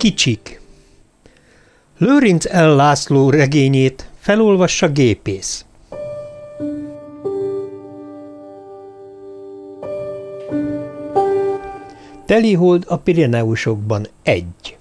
Kicsik Lőrinc L. László regényét felolvassa gépész. Telihold a Pirineusokban egy.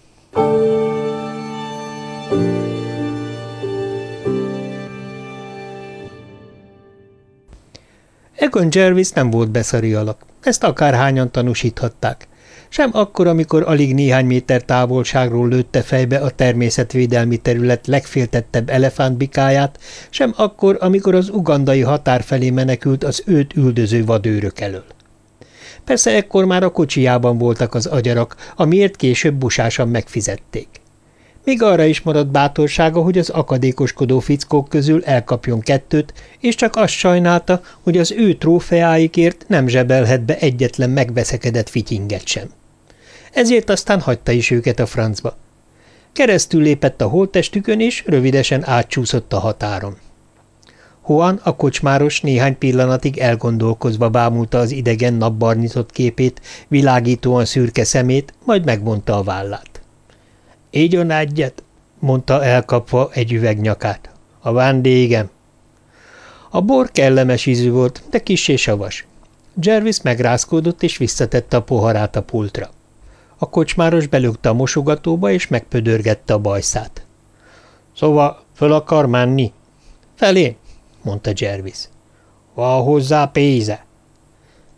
Egon Jervis nem volt beszari alak, ezt akárhányan tanúsíthatták. Sem akkor, amikor alig néhány méter távolságról lőtte fejbe a természetvédelmi terület legféltettebb elefántbikáját, sem akkor, amikor az ugandai határ felé menekült az őt üldöző vadőrök elől. Persze ekkor már a kocsijában voltak az agyarak, amiért később busásan megfizették. Még arra is maradt bátorsága, hogy az akadékoskodó fickók közül elkapjon kettőt, és csak azt sajnálta, hogy az ő trófeáikért nem zsebelhet be egyetlen megveszekedett fityinget sem. Ezért aztán hagyta is őket a francba. Keresztül lépett a holttestükön, és rövidesen átcsúszott a határon. Juan a kocsmáros néhány pillanatig elgondolkozva bámulta az idegen napbarnitott képét, világítóan szürke szemét, majd megvonta a vállát. – Ígyon egyet, mondta elkapva egy üveg nyakát. – A vendégem. A bor kellemes ízű volt, de kissé savas. Jervis megrázkódott és visszatette a poharát a pultra. A kocsmáros belökte a mosogatóba és megpödörgette a bajszát. – Szóval föl akar menni? – Felé mondta Jervis. Van hozzá pénze?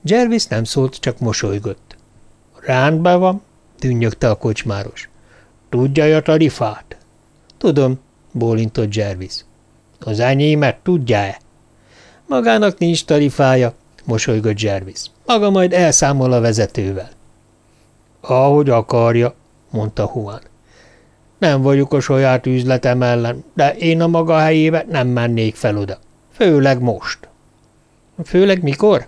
Jervis nem szólt, csak mosolygott. Rendben van, tűnnyögte a kocsmáros. Tudja a tarifát? Tudom, bólintott Jervis. Az enyémet tudja-e? Magának nincs tarifája, mosolygott Jervis. Maga majd elszámol a vezetővel. Ahogy akarja, mondta Juan. Nem vagyok a saját üzletem ellen, de én a maga helyébe nem mennék fel oda. Főleg most. Főleg mikor?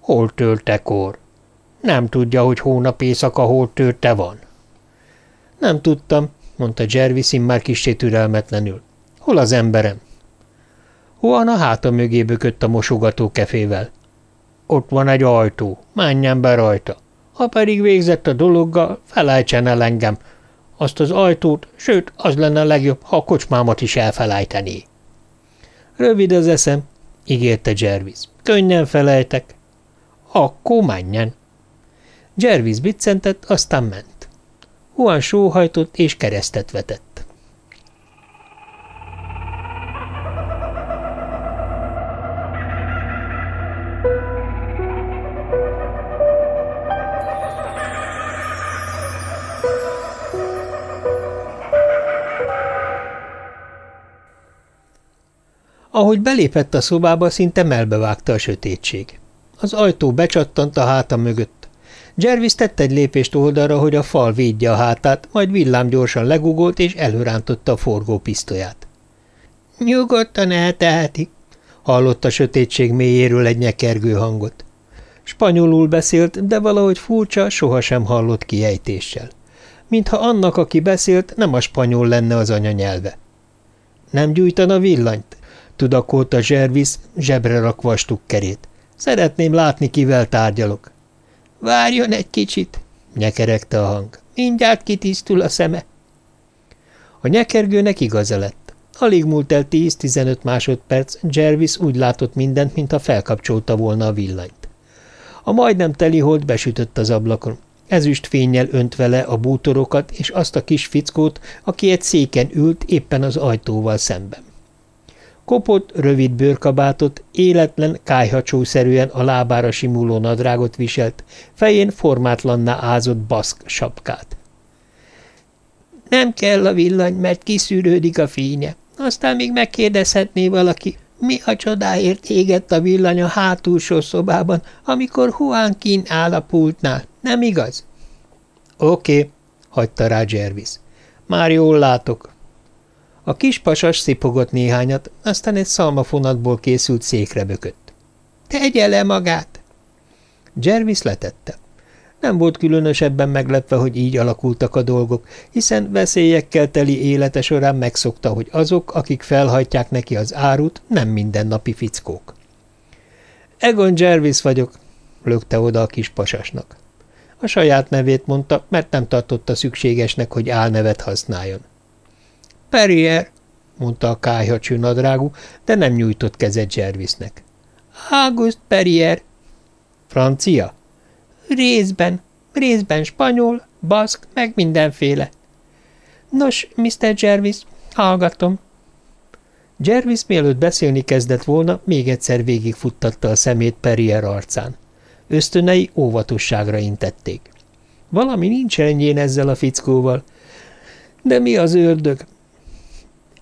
Holtöltekor. Nem tudja, hogy hónap éjszaka holtölte van. Nem tudtam, mondta Jervis már kicsit türelmetlenül. Hol az emberem? Juan a háta mögé bökött a mosogató kefével. Ott van egy ajtó, menjen be rajta. Ha pedig végzett a dologgal, felejtsen el engem. Azt az ajtót, sőt, az lenne a legjobb, ha a kocsmámat is elfelejtené. Rövid az eszem, ígérte Jervis. Könnyen felejtek. Akkor menjen. Jervis biccentett, aztán ment. Juan sóhajtott és keresztet vetett. Ahogy belépett a szobába, szinte melbevágta a sötétség. Az ajtó becsattant a háta mögött. Jervis tett egy lépést oldalra, hogy a fal védje a hátát, majd villám gyorsan legugolt és előrántotta a forgópisztolyát. – Nyugodtan elteheti – hallott a sötétség mélyéről egy nyekergő hangot. Spanyolul beszélt, de valahogy furcsa, sohasem hallott kiejtéssel. Mintha annak, aki beszélt, nem a spanyol lenne az anyanyelve. – Nem gyújtana villanyt? tudakolta Zservis, zsebre rakva a stukkerét. Szeretném látni, kivel tárgyalok. Várjon egy kicsit, nyekeregte a hang. Mindjárt kitisztul a szeme. A nyekergőnek igaza lett. Alig múlt el 10-15 másodperc, Jervis úgy látott mindent, mintha felkapcsolta volna a villanyt. A majdnem teli hold besütött az ablakon. Ezüst fényjel önt vele a bútorokat és azt a kis fickót, aki egy széken ült éppen az ajtóval szemben. Kopott, rövid bőrkabátot, életlen, kájhacsószerűen a lábára simuló nadrágot viselt, fején formátlanná ázott baszk sapkát. Nem kell a villany, mert kiszűrődik a fénye. Aztán még megkérdezhetné valaki, mi a csodáért égett a villany a hátulsó szobában, amikor Juan Kin áll a pultnál, nem igaz? Oké, okay, hagyta rá Jervis. Már jól látok, a kis pasas szipogott néhányat, aztán egy szalmafonatból készült székre bökött. – Tegye le magát! Jervis letette. Nem volt különösebben meglepve, hogy így alakultak a dolgok, hiszen veszélyekkel teli élete során megszokta, hogy azok, akik felhajtják neki az árut, nem mindennapi fickók. – Egon Jervis vagyok – lökte oda a kis pasasnak. A saját nevét mondta, mert nem tartotta szükségesnek, hogy álnevet használjon. Perrier, mondta a kájhacső nadrágú, de nem nyújtott kezet Jervisnek. August Perrier. Francia? Részben, részben spanyol, baszk, meg mindenféle. Nos, Mr. Jervis, hallgatom. Jervis mielőtt beszélni kezdett volna, még egyszer végigfuttatta a szemét Perrier arcán. Ösztönei óvatosságra intették. Valami nincs rendjén ezzel a fickóval. De mi az ördög?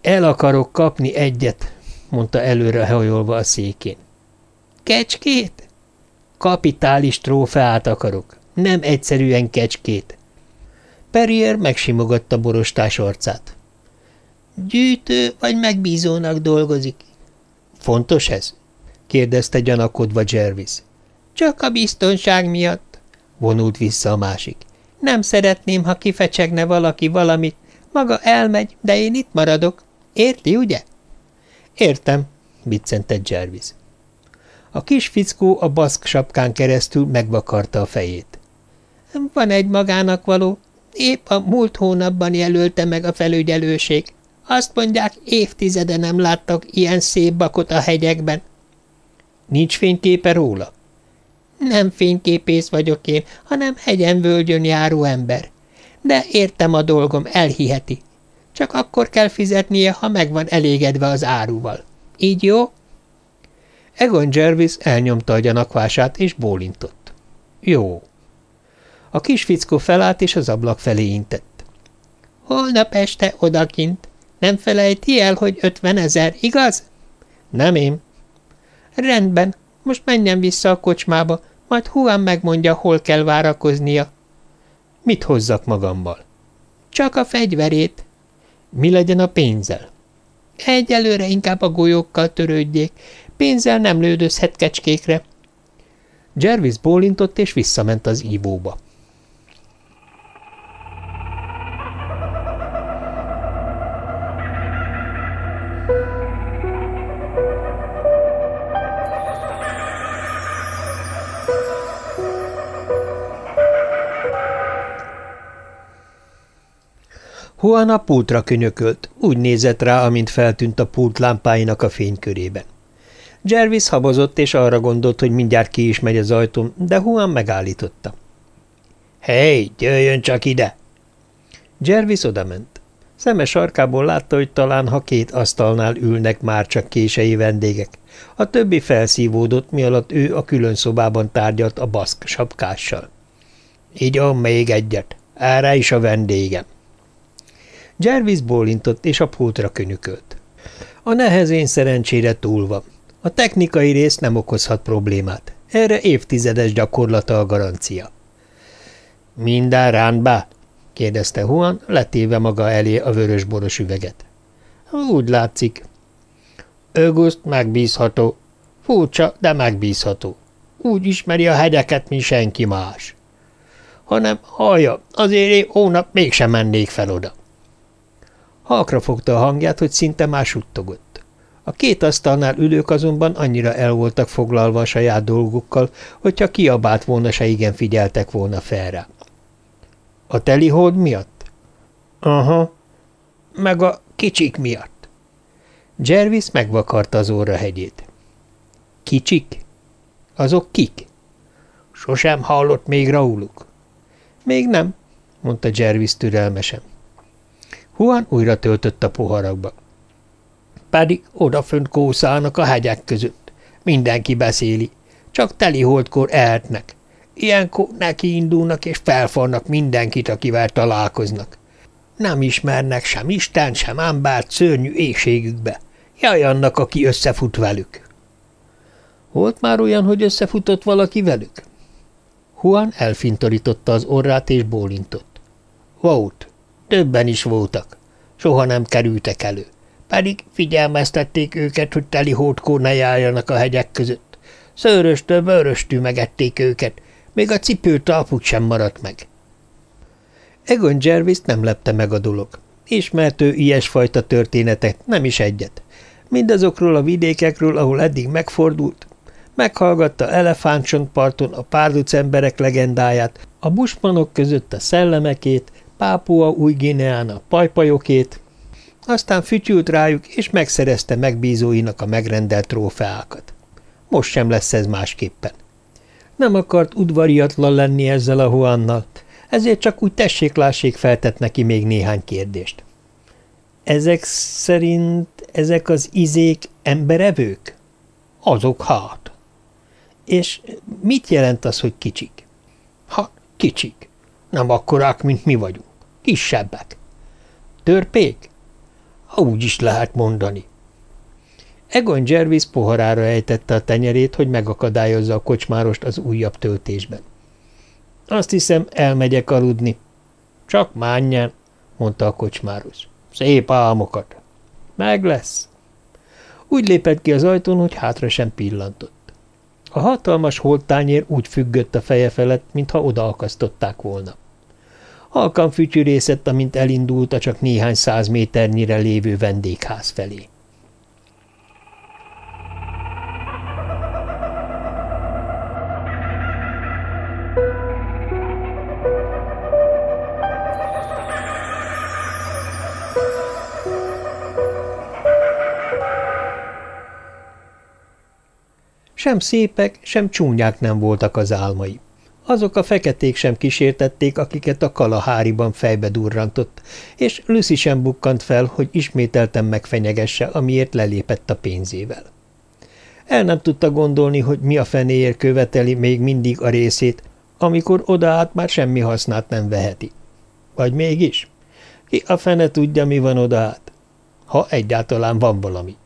El akarok kapni egyet, mondta előre hajolva a székén. Kecskét? Kapitális trófeát akarok, nem egyszerűen kecskét. Perrier megsimogatta borostás arcát. Gyűjtő vagy megbízónak dolgozik? Fontos ez? kérdezte gyanakodva Jervis. Csak a biztonság miatt, vonult vissza a másik. Nem szeretném, ha kifecsegne valaki valamit. Maga elmegy, de én itt maradok. Érti, ugye? Értem, biccentett Jervis. A kis fickó a baszk sapkán keresztül megvakarta a fejét. Van egy magának való. Épp a múlt hónapban jelölte meg a felügyelőség. Azt mondják, évtizede nem láttak ilyen szép bakot a hegyekben. Nincs fényképe róla? Nem fényképész vagyok én, hanem hegyen-völgyön járó ember. De értem a dolgom, elhiheti. Csak akkor kell fizetnie, ha meg van elégedve az áruval. Így jó? Egon Jervis elnyomta a gyanakvását, és bólintott. Jó. A kis fickó felállt, és az ablak felé intett. Holnap este odakint. Nem felejti el, hogy ötven ezer, igaz? Nem én. Rendben, most menjen vissza a kocsmába, majd Juan megmondja, hol kell várakoznia. Mit hozzak magammal? Csak a fegyverét. Mi legyen a pénzzel? Egyelőre inkább a golyókkal törődjék. Pénzzel nem lődözhet kecskékre. Jervis bólintott, és visszament az ívóba. Juan a pultra könyökölt, úgy nézett rá, amint feltűnt a pult lámpáinak a fénykörében. Jervis habozott, és arra gondolt, hogy mindjárt ki is megy az ajtón, de Juan megállította. – Hey, jöjjön csak ide! Jervis odament. Szeme sarkából látta, hogy talán ha két asztalnál ülnek már csak kései vendégek. A többi felszívódott, mi ő a külön szobában tárgyalt a baszk sapkással. – Így on még egyet. Erre is a vendégem. – Jervis bólintott, és a pultra könyökölt. A nehezén szerencsére túl van. A technikai rész nem okozhat problémát. Erre évtizedes gyakorlata a garancia. – Minden rendben? – kérdezte Juan, letéve maga elé a vörös-boros üveget. – Úgy látszik. – Öguszt megbízható. Furcsa, de megbízható. Úgy ismeri a hegyeket, mint senki más. Hanem, hallja, azért én hónap mégsem mennék fel oda. Halkra fogta a hangját, hogy szinte már suttogott. A két asztalnál ülők azonban annyira el voltak foglalva a saját dolgukkal, hogyha kiabált volna, se igen figyeltek volna fel rá. A telihold miatt? Aha. Meg a kicsik miatt. Jervis megvakarta az óra hegyét. Kicsik? Azok kik? Sosem hallott még róluk. Még nem, mondta Jervis türelmesen. Juan újra töltött a poharakba. Pedig odafönt kószálnak a hegyek között. Mindenki beszéli. Csak teli holdkor ehetnek. Ilyenkor neki indulnak és felfornak mindenkit, akivel találkoznak. Nem ismernek sem Isten, sem embert szörnyű égségükbe. Jaj annak, aki összefut velük. Volt már olyan, hogy összefutott valaki velük? Juan elfintorította az orrát és bólintott. Volt. Többen is voltak. Soha nem kerültek elő. Pedig figyelmeztették őket, hogy teli hótkor ne járjanak a hegyek között. Szőröstől vöröstű megették őket, még a cipő talpuk sem maradt meg. Egon Jervis nem lepte meg a dolog. Ismert ő ilyesfajta történetet, nem is egyet. Mindazokról a vidékekről, ahol eddig megfordult, Meghallgatta Elefántcsontparton a párduc emberek legendáját, a busmanok között a szellemekét, Pápua új Gineán a pajpajokét, aztán fütyült rájuk, és megszerezte megbízóinak a megrendelt trófeákat. Most sem lesz ez másképpen. Nem akart udvariatlan lenni ezzel a Huannal, ezért csak úgy tessék-lássék feltett neki még néhány kérdést. Ezek szerint ezek az izék emberevők? Azok hát. És mit jelent az, hogy kicsik? Ha, kicsik. Nem akkorák, mint mi vagyunk. Kisebbek. Törpék? Ha úgy is lehet mondani. Egon Jervis poharára ejtette a tenyerét, hogy megakadályozza a kocsmárost az újabb töltésben. Azt hiszem, elmegyek aludni. Csak mánnyán, mondta a kocsmáros. Szép álmokat. Meg lesz. Úgy lépett ki az ajtón, hogy hátra sem pillantott. A hatalmas holttányér úgy függött a feje felett, mintha odaakasztották volna. Halkan fütyűrészett, amint elindult a csak néhány száz méternyire lévő vendégház felé. Sem szépek, sem csúnyák nem voltak az álmai. Azok a feketék sem kísértették, akiket a kalaháriban fejbe durrantott, és Lucy sem bukkant fel, hogy ismételten megfenyegesse, amiért lelépett a pénzével. El nem tudta gondolni, hogy mi a fenéért követeli még mindig a részét, amikor odaát már semmi hasznát nem veheti. Vagy mégis? Ki a fene tudja, mi van odaát? Ha egyáltalán van valami.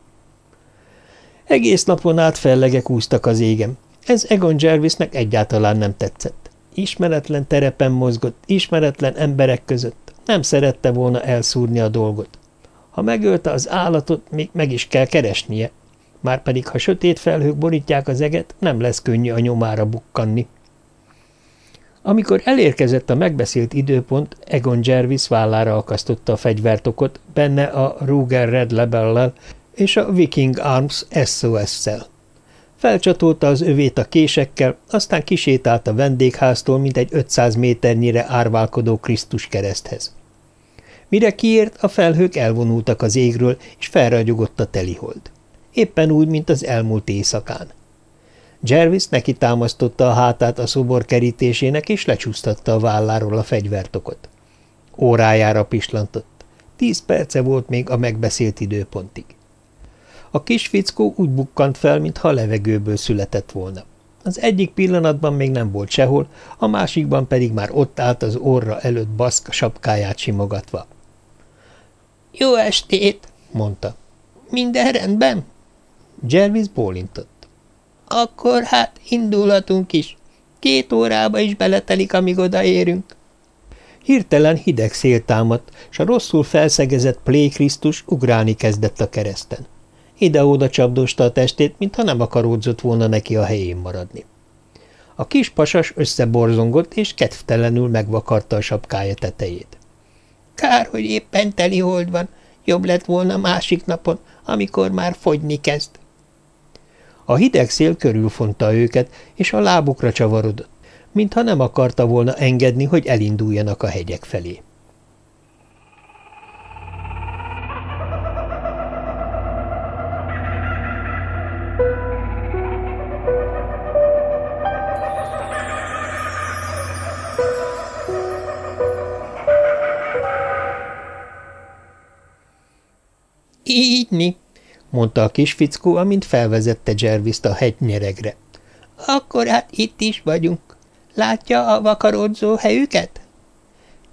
Egész napon át fellegek úztak az égem. Ez Egon Jervisnek egyáltalán nem tetszett. Ismeretlen terepen mozgott, ismeretlen emberek között. Nem szerette volna elszúrni a dolgot. Ha megölte az állatot, még meg is kell keresnie. Márpedig, ha sötét felhők borítják az eget, nem lesz könnyű a nyomára bukkanni. Amikor elérkezett a megbeszélt időpont, Egon Jervis vállára akasztotta a fegyvertokot, benne a Ruger Red Labellel és a Viking Arms SOS-szel. Felcsatolta az övét a késekkel, aztán kisétált a vendégháztól, mint egy 500 méternyire árválkodó Krisztus kereszthez. Mire kiért, a felhők elvonultak az égről, és felragyogott a telihold. Éppen úgy, mint az elmúlt éjszakán. Jervis neki támasztotta a hátát a szobor kerítésének, és lecsúsztatta a válláról a fegyvertokot. Órájára pislantott. Tíz perce volt még a megbeszélt időpontig. A kis fickó úgy bukkant fel, mintha levegőből született volna. Az egyik pillanatban még nem volt sehol, a másikban pedig már ott állt az orra előtt baszka sapkáját simogatva. – Jó estét! – mondta. – Minden rendben? Jervis bólintott. – Akkor hát indulhatunk is. Két órába is beletelik, amíg odaérünk. Hirtelen hideg szél támadt, s a rosszul felszegezett Plé Krisztus ugrálni kezdett a kereszten. Ide-oda csapdosta a testét, mintha nem akaródzott volna neki a helyén maradni. A kis pasas összeborzongott, és kedvtelenül megvakarta a sapkája tetejét. Kár, hogy éppen teli hold van, jobb lett volna másik napon, amikor már fogyni kezd. A hideg szél körülfonta őket, és a lábukra csavarodott, mintha nem akarta volna engedni, hogy elinduljanak a hegyek felé. Mondta a kis fickó, amint felvezette Jervis-t a hegynyeregre. Akkor hát itt is vagyunk. Látja a vakarodzó helyüket?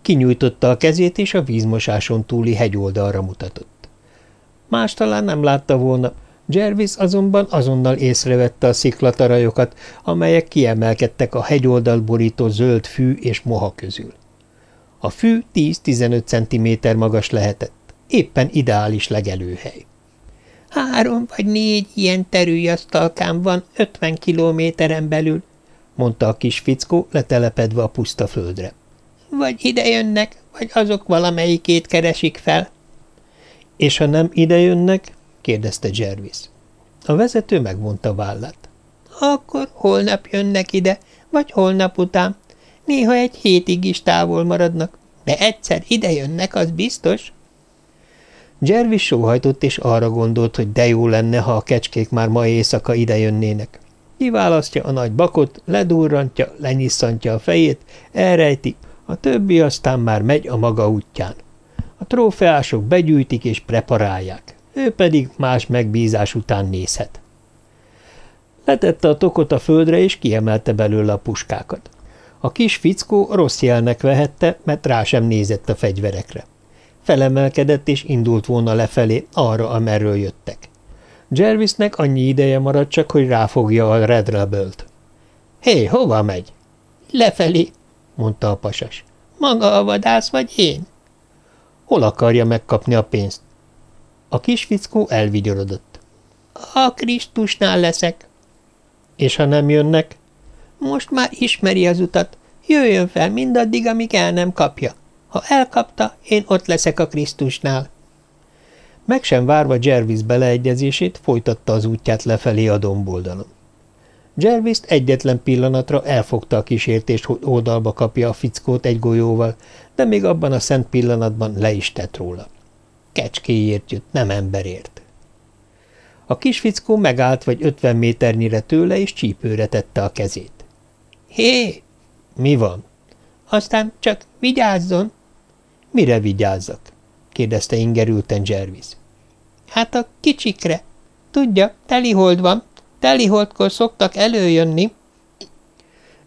Kinyújtotta a kezét, és a vízmosáson túli hegyoldalra mutatott. Más talán nem látta volna, Jervis azonban azonnal észrevette a sziklatarajokat, amelyek kiemelkedtek a hegyoldal borító zöld fű és moha közül. A fű 10-15 cm magas lehetett éppen ideális legelőhely. Három vagy négy ilyen terülyasztalkám van ötven kilométeren belül, mondta a kis fickó, letelepedve a puszta földre. Vagy ide jönnek, vagy azok valamelyikét keresik fel. És ha nem ide jönnek? kérdezte Jervis. A vezető megmondta vállát. Akkor holnap jönnek ide, vagy holnap után. Néha egy hétig is távol maradnak, de egyszer ide jönnek, az biztos. Jervis sóhajtott, és arra gondolt, hogy de jó lenne, ha a kecskék már ma éjszaka ide jönnének. Kiválasztja a nagy bakot, ledurrantja, lenyisszantja a fejét, elrejti, a többi aztán már megy a maga útján. A trófeások begyűjtik és preparálják, ő pedig más megbízás után nézhet. Letette a tokot a földre, és kiemelte belőle a puskákat. A kis fickó rossz jelnek vehette, mert rá sem nézett a fegyverekre. Felemelkedett, és indult volna lefelé, arra, amerről jöttek. Jervisnek annyi ideje maradt csak, hogy ráfogja a Red Rebel-t. Hé, hova megy? Lefelé, mondta a pasas. Maga a vadász vagy én? Hol akarja megkapni a pénzt? A kis fickó elvigyorodott. A Krisztusnál leszek. És ha nem jönnek? Most már ismeri az utat. Jöjjön fel mindaddig, amíg el nem kapja. Ha elkapta, én ott leszek a Krisztusnál. Meg sem várva Jervis beleegyezését, folytatta az útját lefelé a domboldalon. jervis egyetlen pillanatra elfogta a kísértést, hogy oldalba kapja a fickót egy golyóval, de még abban a szent pillanatban le is tett róla. Kecskéért jött, nem emberért. A kis fickó megállt vagy ötven méternyire tőle, és csípőre tette a kezét. – Hé! – Mi van? – Aztán csak vigyázzon! – Mire vigyázzak? – kérdezte ingerülten Jervis. – Hát a kicsikre. Tudja, telihold van. Teliholdkor szoktak előjönni.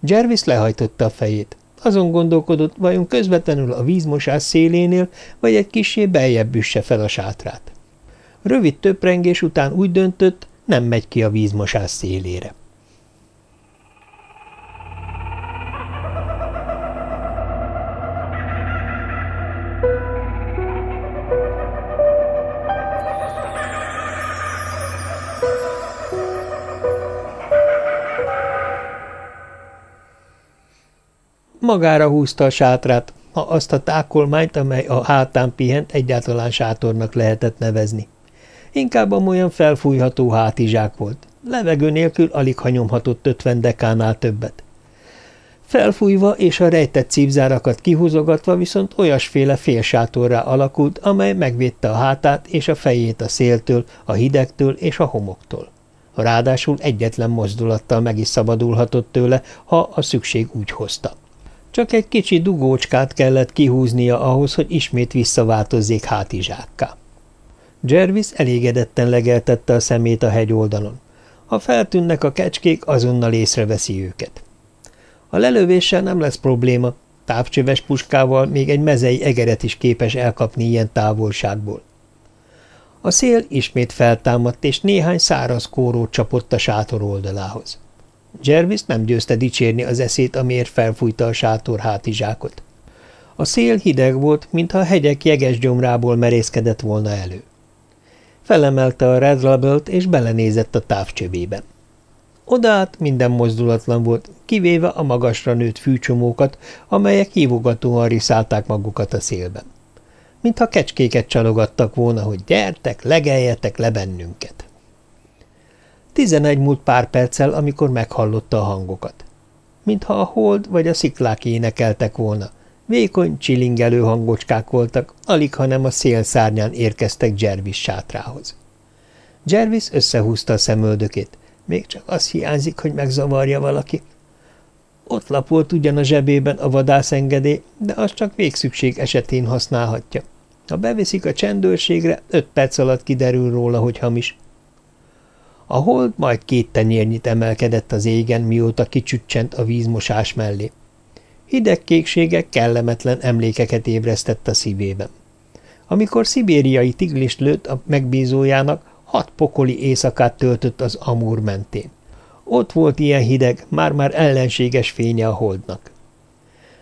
Jervis lehajtotta a fejét. Azon gondolkodott, vajon közvetlenül a vízmosás szélénél, vagy egy kisé beljebb üsse fel a sátrát. Rövid töprengés után úgy döntött, nem megy ki a vízmosás szélére. Magára húzta a sátrát, ha azt a tákolmányt, amely a hátán pihent, egyáltalán sátornak lehetett nevezni. Inkább olyan felfújható hátizsák volt. Levegő nélkül alig hanyomhatott ötven dekánál többet. Felfújva és a rejtett cívzárakat kihúzogatva viszont olyasféle félsátorrá alakult, amely megvédte a hátát és a fejét a széltől, a hidegtől és a homoktól. Ráadásul egyetlen mozdulattal meg is szabadulhatott tőle, ha a szükség úgy hozta. Csak egy kicsi dugócskát kellett kihúznia ahhoz, hogy ismét visszaváltozzék hátizsákká. Jervis elégedetten legeltette a szemét a hegyoldalon. Ha feltűnnek a kecskék, azonnal észreveszi őket. A lelövéssel nem lesz probléma, távcsöves puskával még egy mezei egeret is képes elkapni ilyen távolságból. A szél ismét feltámadt, és néhány száraz kórót csapott a sátor oldalához. Jervis nem győzte dicsérni az eszét, amiért felfújta a sátor hátizsákot. A szél hideg volt, mintha a hegyek jeges gyomrából merészkedett volna elő. Felemelte a Red Label-t, és belenézett a távcsövébe. Odaát minden mozdulatlan volt, kivéve a magasra nőtt fűcsomókat, amelyek hívogatóan riszálták magukat a szélben. Mintha kecskéket csalogattak volna, hogy gyertek, legeljetek le bennünket. Tizenegy múlt pár perccel, amikor meghallotta a hangokat. Mintha a hold vagy a sziklák énekeltek volna. Vékony, csilingelő hangocskák voltak, alig, hanem a szélszárnyán érkeztek Jervis sátrához. Jervis összehúzta a szemöldökét. Még csak az hiányzik, hogy megzavarja valaki. Ott lapolt ugyan a zsebében a vadászengedély, de az csak végszükség esetén használhatja. Ha beviszik a csendőrségre, öt perc alatt kiderül róla, hogy hamis. A hold majd két tenyérnyit emelkedett az égen, mióta kicsüccsent a vízmosás mellé. Hideg kéksége kellemetlen emlékeket ébresztett a szívében. Amikor szibériai tiglist lőtt a megbízójának, hat pokoli éjszakát töltött az Amúr mentén. Ott volt ilyen hideg, már-már ellenséges fénye a holdnak.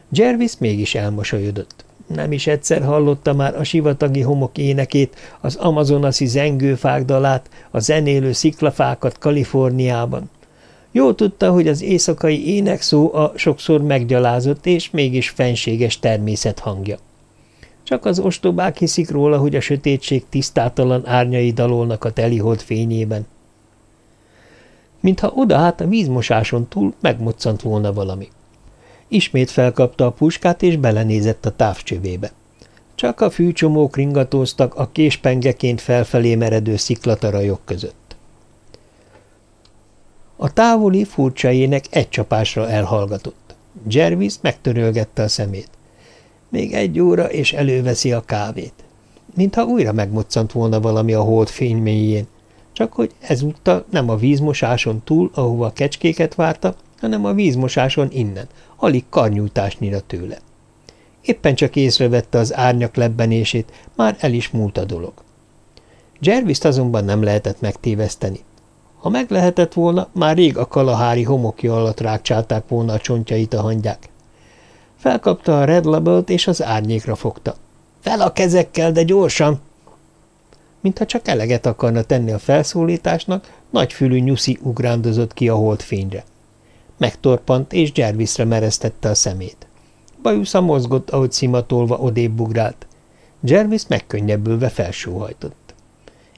Jervis mégis elmosolyodott. Nem is egyszer hallotta már a sivatagi homok énekét, az amazonasi zengőfák dalát, a zenélő sziklafákat Kaliforniában. Jó tudta, hogy az éjszakai énekszó a sokszor meggyalázott és mégis fenséges természet hangja. Csak az ostobák hiszik róla, hogy a sötétség tisztátalan árnyai dalolnak a telihold fényében. mintha oda hát a vízmosáson túl megmoccant volna valami. Ismét felkapta a puskát, és belenézett a távcsövébe. Csak a fűcsomók ringatóztak a késpengeként felfelé meredő sziklatarajok között. A távoli furcsa ének egy csapásra elhallgatott. Jervis megtörölgette a szemét. Még egy óra, és előveszi a kávét. Mintha újra megmoccant volna valami a hold fénymélyén, csak hogy ezúttal nem a vízmosáson túl, ahova a kecskéket várta, hanem a vízmosáson innen, alig karnyújtásnyira tőle. Éppen csak észrevette az árnyak lebbenését, már el is múlt a dolog. Jervis azonban nem lehetett megtéveszteni. Ha meg lehetett volna, már rég a kalahári homokja alatt rákcsálták volna a csontjait a hangyák. Felkapta a Red label és az árnyékra fogta. – Fel a kezekkel, de gyorsan! Mintha csak eleget akarna tenni a felszólításnak, nagyfülű nyuszi ugrándozott ki a holdfényre. Megtorpant, és Jervisre mereztette a szemét. Bajusza mozgott, ahogy szimatolva odébb ugrált. Jervis megkönnyebbülve felsóhajtott.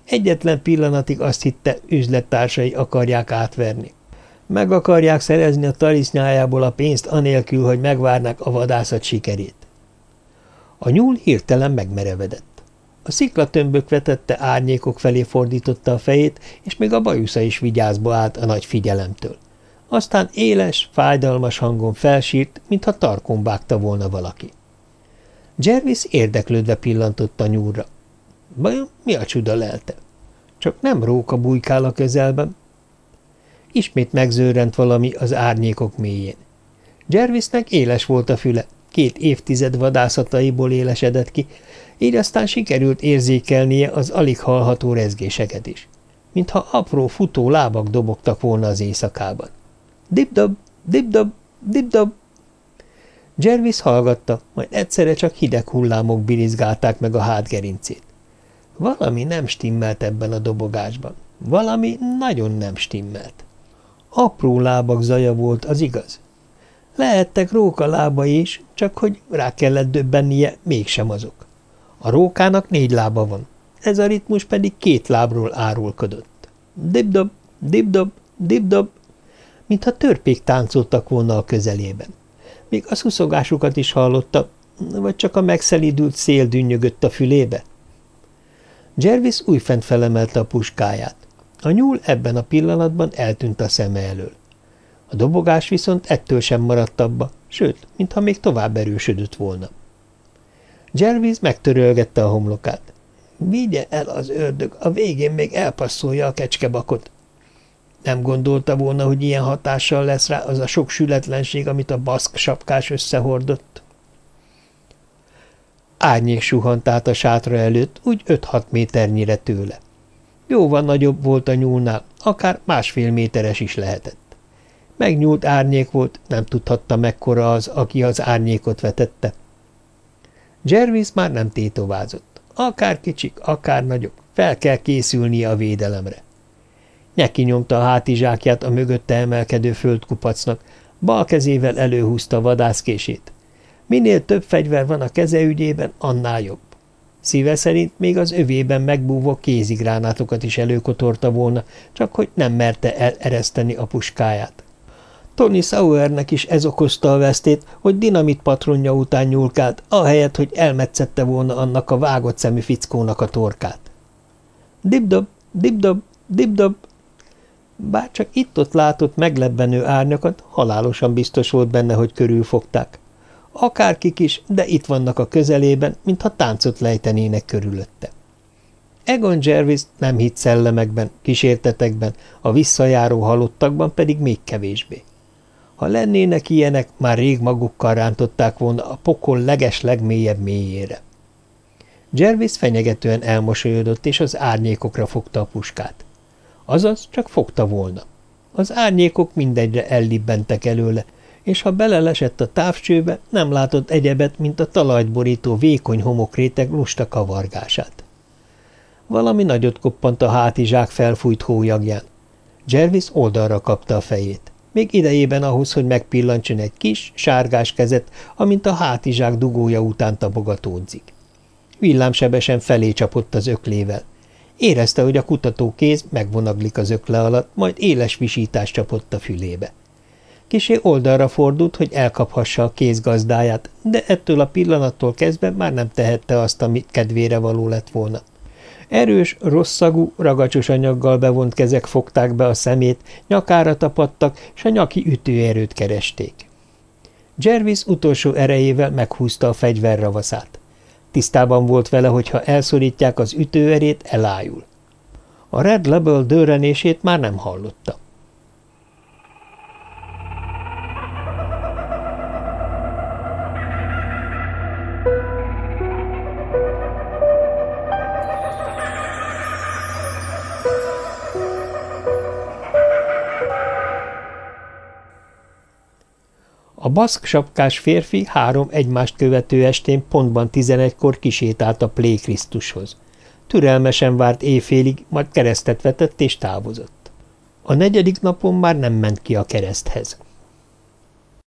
Egyetlen pillanatig azt hitte, üzlettársai akarják átverni. Meg akarják szerezni a talisznyájából a pénzt anélkül, hogy megvárnák a vadászat sikerét. A nyúl hirtelen megmerevedett. A sziklatömbök vetette árnyékok felé fordította a fejét, és még a bajusza is vigyázba állt a nagy figyelemtől. Aztán éles, fájdalmas hangon felsírt, mintha tarkon vágta volna valaki. Jervis érdeklődve pillantott a nyúlra. Vajon mi a csuda lelte? Csak nem róka bujkál a közelben. Ismét megzőrent valami az árnyékok mélyén. Jervisnek éles volt a füle, két évtized vadászataiból élesedett ki, így aztán sikerült érzékelnie az alig hallható rezgéseket is, mintha apró futó lábak dobogtak volna az éjszakában. Dibdob, dibdob, dibdob. Jervis hallgatta, majd egyszerre csak hideg hullámok birizgálták meg a hátgerincét. Valami nem stimmelt ebben a dobogásban. Valami nagyon nem stimmelt. Apró lábak zaja volt, az igaz. Lehettek róka lábai is, csak hogy rá kellett döbbennie, mégsem azok. A rókának négy lába van, ez a ritmus pedig két lábról árulkodott. Dibdob, dibdob, dibdob, mintha törpék táncoltak volna a közelében. Még a szuszogásukat is hallotta, vagy csak a megszelidült szél dünnyögött a fülébe. Jervis újfent felemelte a puskáját. A nyúl ebben a pillanatban eltűnt a szeme elől. A dobogás viszont ettől sem maradt abba, sőt, mintha még tovább erősödött volna. Jervis megtörölgette a homlokát. Vigye el az ördög, a végén még elpasszolja a kecskebakot. Nem gondolta volna, hogy ilyen hatással lesz rá az a sok sületlenség, amit a baszk sapkás összehordott. Árnyék suhant át a sátra előtt, úgy 5-6 méternyire tőle. Jóval nagyobb volt a nyúlnál, akár másfél méteres is lehetett. Megnyúlt árnyék volt, nem tudhatta mekkora az, aki az árnyékot vetette. Jervis már nem tétovázott. Akár kicsik, akár nagyobb, fel kell készülnie a védelemre. Nyeki nyomta a hátizsákját a mögötte emelkedő földkupacnak, bal kezével előhúzta vadászkését. Minél több fegyver van a keze ügyében, annál jobb. Szíve szerint még az övében megbúvó kézigránátokat is előkotorta volna, csak hogy nem merte elereszteni a puskáját. Tony Sauernek is ez okozta a vesztét, hogy dinamit patronja után nyúlkált, ahelyett, hogy elmetszette volna annak a vágott szemű fickónak a torkát. Dibdob, dibdob, dibdob, bár csak itt-ott látott meglebbenő árnyakat, halálosan biztos volt benne, hogy körülfogták. Akárkik is, de itt vannak a közelében, mintha táncot lejtenének körülötte. Egon Jervis nem hitt szellemekben, kísértetekben, a visszajáró halottakban pedig még kevésbé. Ha lennének ilyenek, már rég magukkal rántották volna a pokol leges legmélyebb mélyére. Jervis fenyegetően elmosolyodott, és az árnyékokra fogta a puskát. Azaz csak fogta volna. Az árnyékok mindegyre ellibbentek előle, és ha belelesett a távcsőbe, nem látott egyebet, mint a talajt borító vékony homokréteg lusta kavargását. Valami nagyot koppant a hátizsák felfújt hójagján. Jervis oldalra kapta a fejét. Még idejében ahhoz, hogy megpillantson egy kis, sárgás kezet, amint a hátizsák dugója után tabogatódzik. Villámsebesen felé csapott az öklével. Érezte, hogy a kutató kéz megvonaglik az ökle alatt, majd éles visítás csapott a fülébe. Kisé oldalra fordult, hogy elkaphassa a kéz gazdáját, de ettől a pillanattól kezdve már nem tehette azt, amit kedvére való lett volna. Erős, rosszagú, ragacsos anyaggal bevont kezek fogták be a szemét, nyakára tapadtak, és a nyaki ütőerőt keresték. Jervis utolsó erejével meghúzta a fegyver ravaszát. Tisztában volt vele, hogy ha elszorítják az ütőerét, elájul. A Red Label dőrenését már nem hallotta. A baszk sapkás férfi három egymást követő estén pontban tizenegykor kisétált a Plé Krisztushoz. Türelmesen várt éjfélig, majd keresztet vetett és távozott. A negyedik napon már nem ment ki a kereszthez.